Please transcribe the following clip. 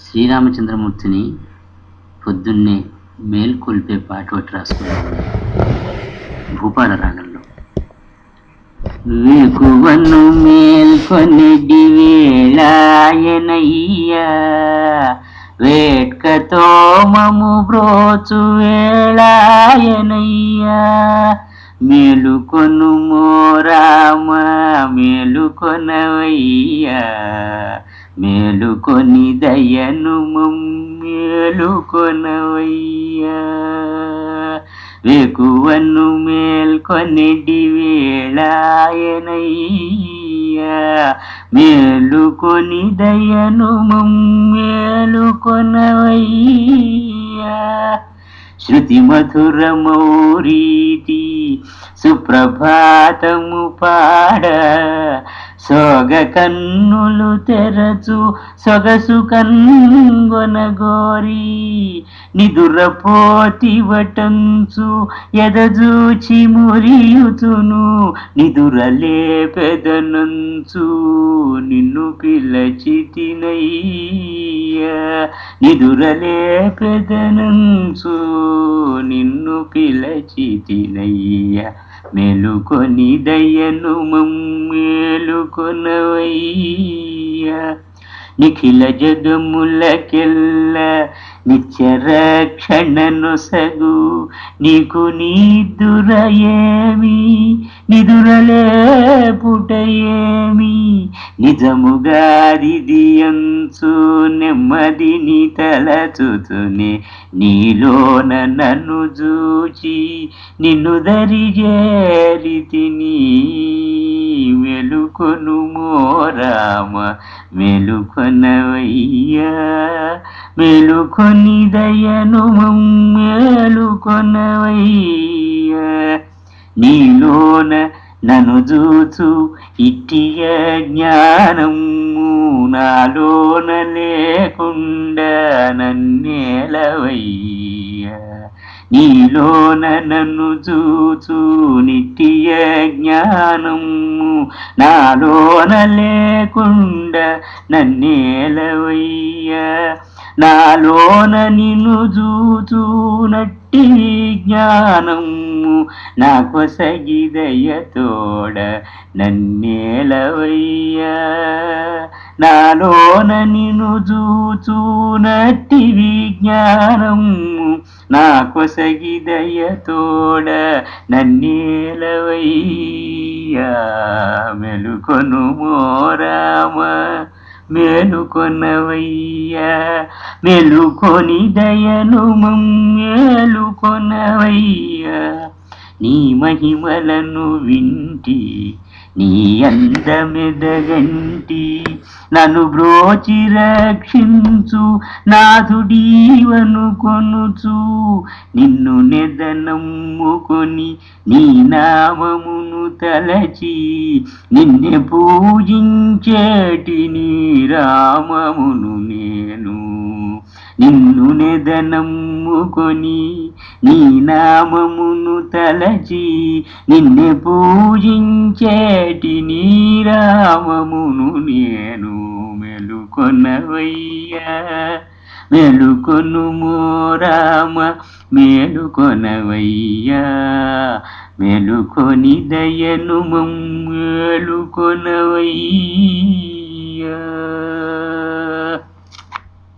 శ్రీరామచంద్రమూర్తిని పొద్దున్నే మేల్కొల్పే పాట ఒకటి రాసుకున్నాను భూపాల రాగంలో వెకువను మేల్కొనిడి వేళాయనయ్యా వేట్కతో మము బ్రోచు వేళాయనయ్యా మేలుకొను మోరామ మేలుకొనవయ్యా మేలుకొని దయను మేలుకొనవయ్యా. వెకువను మేల్కొనిడి వేళాయనయ్యా. మేలుకొని దయను మేలుకొనవయ్యా. శృతి మధురమౌరీతి సుప్రభాతము పాడ సోగ కన్నులు తెరచు సొగసు కన్గొనగోరి నిదురపోతి వటంచు ఎదజూచి మురియుతును నిదురలే పెదనంచు నిన్ను పిలచితినయ్యా నిదురలే పెదనంచు నిన్ను పిలచితినయ్యా మేలుకొని దయను మేలుకొనవయ్యా నిఖిల జగములకెల్ల నిత్యరక్షణను సగు నీకు నీ దురయేమీ. నిదురలే పుట ఏమి నిజముగా దిదియంచు నెమ్మదిని తలచుతునే నీలోన నన్ను చూచి నిన్ను దరిజేరితిని మెలుకొను మోరామ. మెలుకొనవయ్యా మెలుకొని దయను మేలుకొనవయ్యా. నీలోన నను చూచు ఇట్టియ జ్ఞానము నాలోన లేకుండా నన్నేలవయ్యా నీలోన నన్ను చూచు నిత్య జ్ఞానము నాలోన లేకుండా నన్నేలవయ్యా నాలోన నిన్ను చూచు నట్టి జ్ఞానము నా కొసగిదయతోడ నన్నేలవయ్యా. నాలోన నిన్ను చూచూనట్టి విజ్ఞానము నా కొసగిదయతోడ నన్నేలవయ్యా. మెలుకొను మోరామా మేలుకొనవయ్యా మేలుకొని దయను మేలుకొనవయ్యా నీ మహిమలను వింటి నీ అందమెదగంటి నన్ను బ్రోచి రక్షించు నాథుడీవను కొనుచు. నిన్ను నెదనమ్ముకొని నీ నామము తలచి నిన్నే పూజించేటి నీ రామమును నేను. నిన్ను నెదనమ్ముకొని నీ నామమును తలచి నిన్నే పూజించేటి నీ రామమును నేను. మెలుకొనవయ్యా మెలుకొను మోరామ మేలుకొనవయ్యా. మెలుకొని దయను మేలుకొనవయ్యా